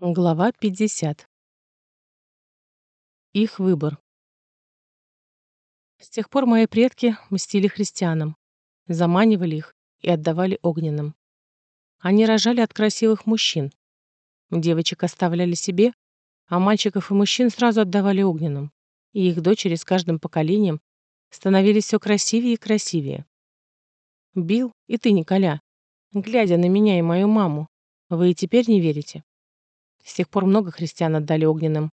Глава 50. Их выбор. С тех пор мои предки мстили христианам, заманивали их и отдавали огненным. Они рожали от красивых мужчин. Девочек оставляли себе, а мальчиков и мужчин сразу отдавали огненным, и их дочери с каждым поколением становились все красивее и красивее. Бил и ты, Николя, глядя на меня и мою маму, вы и теперь не верите? С тех пор много христиан отдали огненным.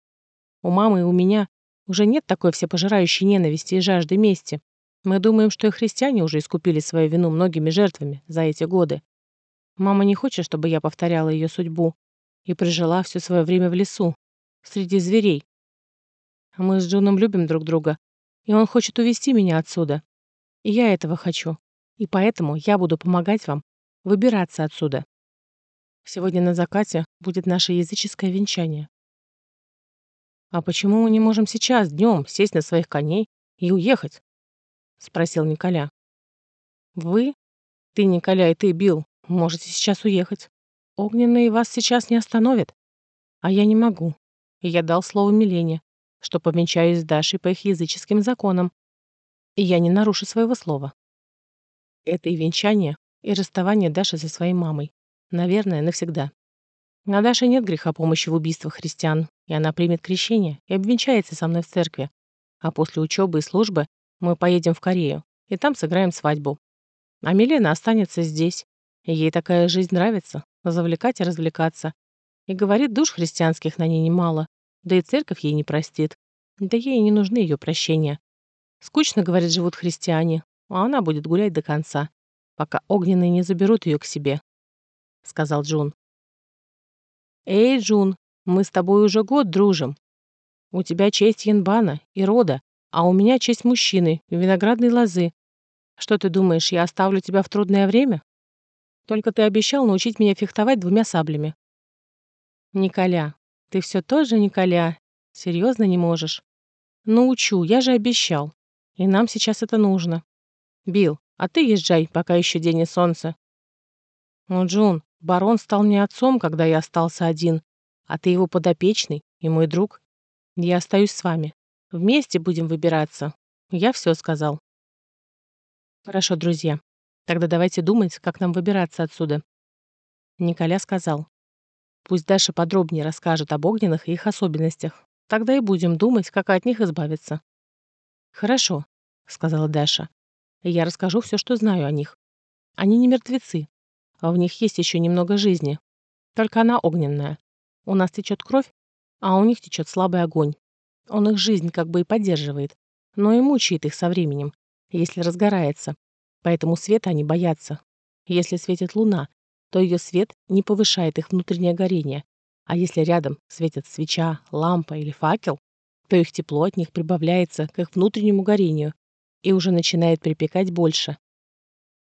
У мамы и у меня уже нет такой всепожирающей ненависти и жажды мести. Мы думаем, что и христиане уже искупили свою вину многими жертвами за эти годы. Мама не хочет, чтобы я повторяла ее судьбу и прожила все свое время в лесу, среди зверей. Мы с Джуном любим друг друга, и он хочет увести меня отсюда. И я этого хочу. И поэтому я буду помогать вам выбираться отсюда. Сегодня на закате будет наше языческое венчание. А почему мы не можем сейчас, днем, сесть на своих коней и уехать? Спросил Николя. Вы, ты, Николя, и ты, Бил, можете сейчас уехать. Огненные вас сейчас не остановят. А я не могу. И я дал слово Милене, что повенчаюсь с Дашей по их языческим законам. И я не нарушу своего слова. Это и венчание, и расставание Даши со своей мамой. Наверное, навсегда. На Даше нет греха помощи в убийствах христиан, и она примет крещение и обвенчается со мной в церкви. А после учебы и службы мы поедем в Корею, и там сыграем свадьбу. А Милена останется здесь. Ей такая жизнь нравится, завлекать и развлекаться. И говорит, душ христианских на ней немало, да и церковь ей не простит. Да ей не нужны ее прощения. Скучно, говорит, живут христиане, а она будет гулять до конца, пока огненные не заберут ее к себе, — сказал Джун. «Эй, Джун, мы с тобой уже год дружим. У тебя честь Янбана и рода, а у меня честь мужчины и виноградной лозы. Что ты думаешь, я оставлю тебя в трудное время? Только ты обещал научить меня фехтовать двумя саблями». «Николя, ты все тот же Николя. Серьезно не можешь?» «Научу, я же обещал. И нам сейчас это нужно. Бил, а ты езжай, пока еще день и солнце». «Ну, Джун, Барон стал мне отцом, когда я остался один, а ты его подопечный и мой друг. Я остаюсь с вами. Вместе будем выбираться. Я все сказал. Хорошо, друзья. Тогда давайте думать, как нам выбираться отсюда. Николя сказал. Пусть Даша подробнее расскажет об огненных и их особенностях. Тогда и будем думать, как от них избавиться. Хорошо, сказала Даша. Я расскажу все, что знаю о них. Они не мертвецы, а в них есть еще немного жизни. Только она огненная. У нас течет кровь, а у них течет слабый огонь. Он их жизнь как бы и поддерживает, но и мучает их со временем, если разгорается. Поэтому света они боятся. Если светит луна, то ее свет не повышает их внутреннее горение, а если рядом светит свеча, лампа или факел, то их тепло от них прибавляется к их внутреннему горению и уже начинает припекать больше.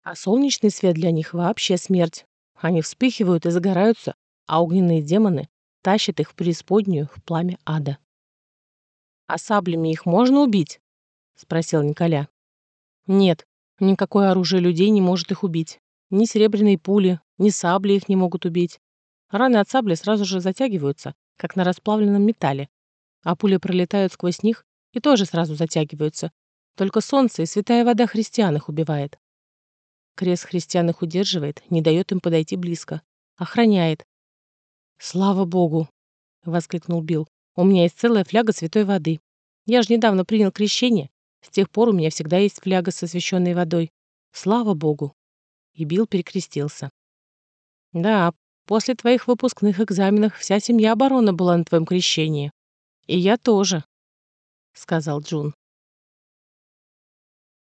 А солнечный свет для них вообще смерть. Они вспыхивают и загораются, а огненные демоны тащат их в преисподнюю, в пламя ада. «А саблями их можно убить?» — спросил Николя. «Нет, никакое оружие людей не может их убить. Ни серебряные пули, ни сабли их не могут убить. Раны от сабли сразу же затягиваются, как на расплавленном металле, а пули пролетают сквозь них и тоже сразу затягиваются. Только солнце и святая вода христиан их убивает. Крест христиан их удерживает, не дает им подойти близко. Охраняет. «Слава Богу!» — воскликнул Билл. «У меня есть целая фляга святой воды. Я же недавно принял крещение. С тех пор у меня всегда есть фляга с освященной водой. Слава Богу!» И Билл перекрестился. «Да, после твоих выпускных экзаменов вся семья обороны была на твоем крещении. И я тоже», — сказал Джун.